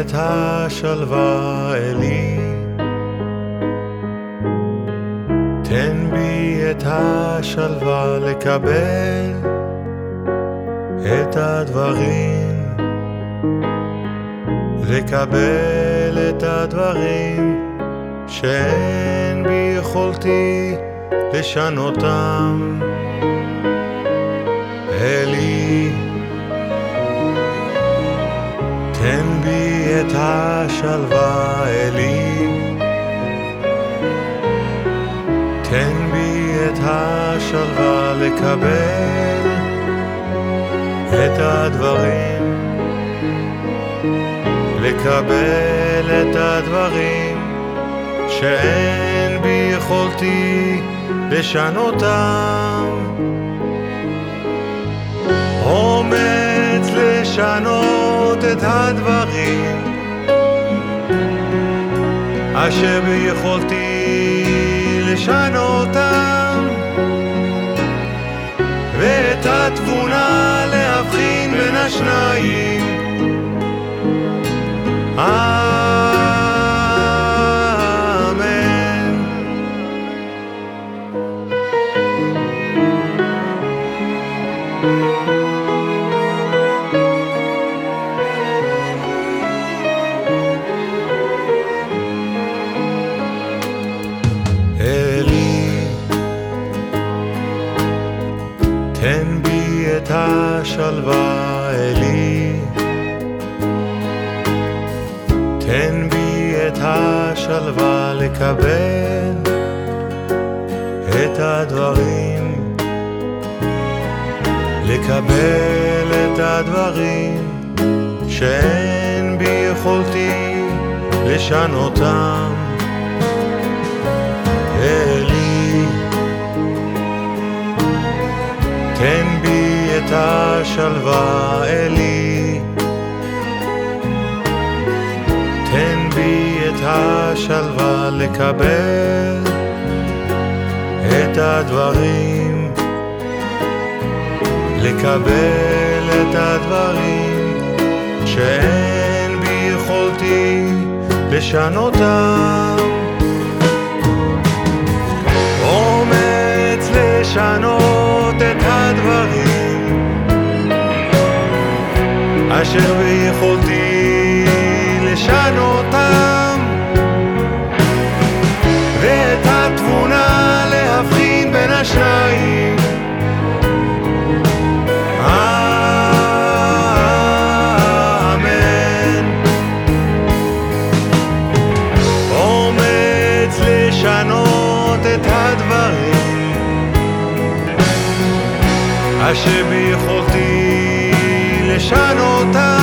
את השלווה אלי, תן בי את השלווה לקבל את הדברים, לקבל את הדברים שאין ביכולתי לשנותם. אלי, השלווה, אלי. תן בי את השלווה לקבל את הדברים, לקבל את הדברים שאין ביכולתי לשנותם. אומץ לשנות את הדברים אשר ביכולתי לשנותם ואת התבונה להבחין בין השניים לקבל את הדברים, לקבל את הדברים שאין ביכולתי לשנותם. תן בי את השלווה, אלי. לקבל את הדברים, לקבל את הדברים שאין ביכולתי לשנותם. אומץ לשנות את הדברים אשר ביכולתי לשנותם את הדברים. אשר ביכולתי לשנותם